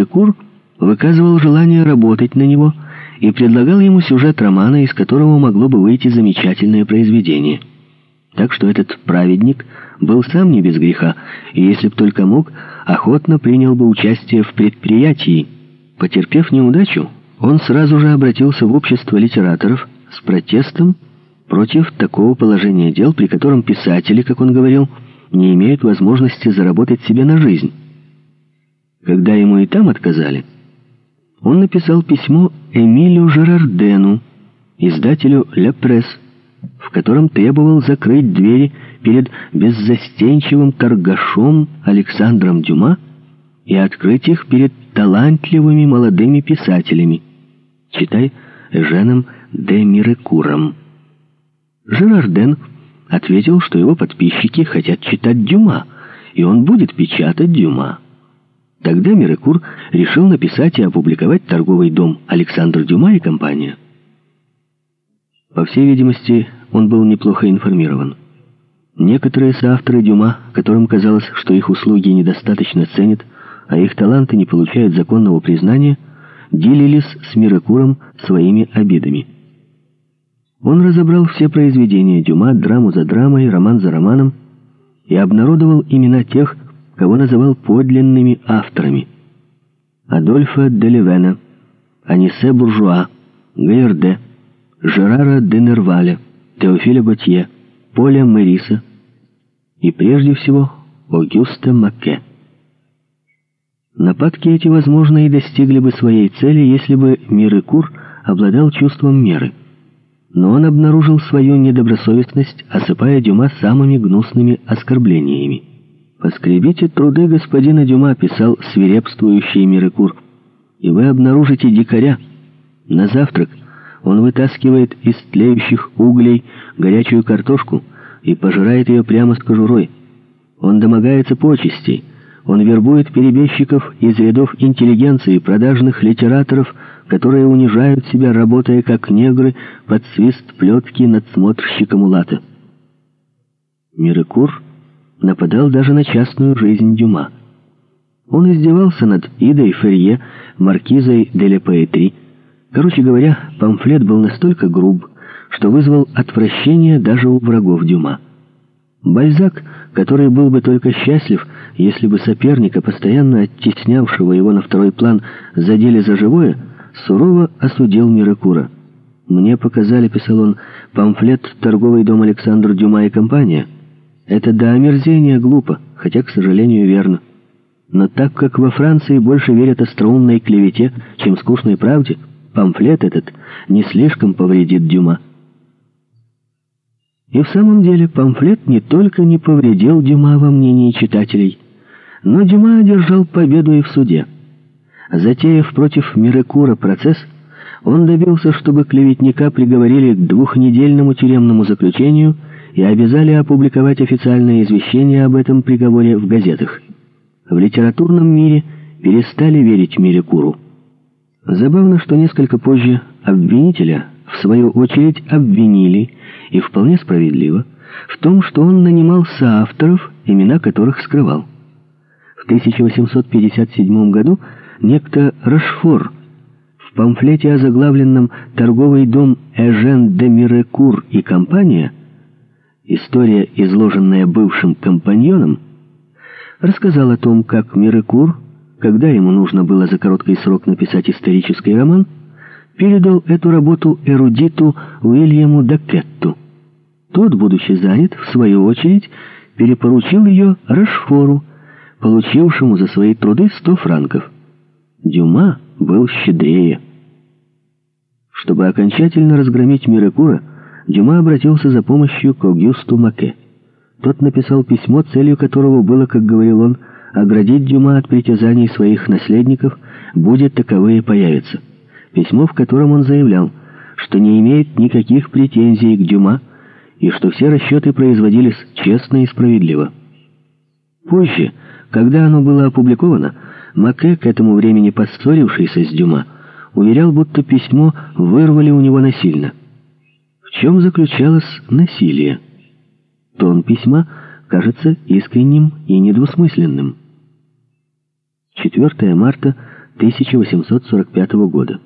Мирекур выказывал желание работать на него и предлагал ему сюжет романа, из которого могло бы выйти замечательное произведение. Так что этот праведник был сам не без греха, и если б только мог, охотно принял бы участие в предприятии. Потерпев неудачу, он сразу же обратился в общество литераторов с протестом против такого положения дел, при котором писатели, как он говорил, не имеют возможности заработать себе на жизнь. Когда ему и там отказали, он написал письмо Эмилю Жерардену, издателю «Ля Пресс», в котором требовал закрыть двери перед беззастенчивым торгашом Александром Дюма и открыть их перед талантливыми молодыми писателями, читай Женом де Мирекуром. Жерарден ответил, что его подписчики хотят читать Дюма, и он будет печатать Дюма. Тогда Мирекур решил написать и опубликовать торговый дом Александр Дюма и компания. По всей видимости, он был неплохо информирован. Некоторые соавторы Дюма, которым казалось, что их услуги недостаточно ценят, а их таланты не получают законного признания, делились с Мирекуром своими обидами. Он разобрал все произведения Дюма, драму за драмой, роман за романом, и обнародовал имена тех, кого называл подлинными авторами. Адольфа де Левена, Анисе Буржуа, Гайерде, Жерара де Нерваля, Теофиля Готье, Поля Мэриса и, прежде всего, Огюста Маке. Нападки эти, возможно, и достигли бы своей цели, если бы Мирекур обладал чувством меры. Но он обнаружил свою недобросовестность, осыпая Дюма самыми гнусными оскорблениями. «Поскребите труды господина Дюма», — писал свирепствующий Мирекур, «и вы обнаружите дикаря. На завтрак он вытаскивает из тлеющих углей горячую картошку и пожирает ее прямо с кожурой. Он домогается почестей, он вербует перебежчиков из рядов интеллигенции, продажных литераторов, которые унижают себя, работая как негры под свист плетки надсмотрщика Мулата. Мирекур нападал даже на частную жизнь Дюма. Он издевался над Идой Ферье, маркизой де Ле Паэтри. Короче говоря, памфлет был настолько груб, что вызвал отвращение даже у врагов Дюма. Бальзак, который был бы только счастлив, если бы соперника, постоянно оттеснявшего его на второй план, задели за живое, сурово осудил Миракура. «Мне показали, — писал он, — памфлет «Торговый дом Александр Дюма и компания». Это до омерзения глупо, хотя, к сожалению, верно. Но так как во Франции больше верят остроумной клевете, чем скучной правде, памфлет этот не слишком повредит Дюма. И в самом деле памфлет не только не повредил Дюма во мнении читателей, но Дюма одержал победу и в суде. Затеяв против Мирекура процесс, он добился, чтобы клеветника приговорили к двухнедельному тюремному заключению – и обязали опубликовать официальное извещение об этом приговоре в газетах. В литературном мире перестали верить Мирикуру. Забавно, что несколько позже обвинителя, в свою очередь, обвинили, и вполне справедливо, в том, что он нанимал соавторов, имена которых скрывал. В 1857 году некто Рашфор в памфлете, озаглавленном «Торговый дом Эжен де Мирекур и компания» История, изложенная бывшим компаньоном, рассказал о том, как Мирекур, когда ему нужно было за короткий срок написать исторический роман, передал эту работу эрудиту Уильяму Дакетту. Тот, будучи занят, в свою очередь, перепоручил ее Рашфору, получившему за свои труды сто франков. Дюма был щедрее. Чтобы окончательно разгромить Мирекура, Дюма обратился за помощью к Огюсту Маке. Тот написал письмо, целью которого было, как говорил он, оградить Дюма от притязаний своих наследников, будет таковые появятся. Письмо, в котором он заявлял, что не имеет никаких претензий к Дюма и что все расчеты производились честно и справедливо. Позже, когда оно было опубликовано, Маке, к этому времени поссорившийся с Дюма, уверял, будто письмо вырвали у него насильно. В чем заключалось насилие? Тон письма кажется искренним и недвусмысленным. 4 марта 1845 года.